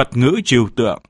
phật ngữ trừu tượng.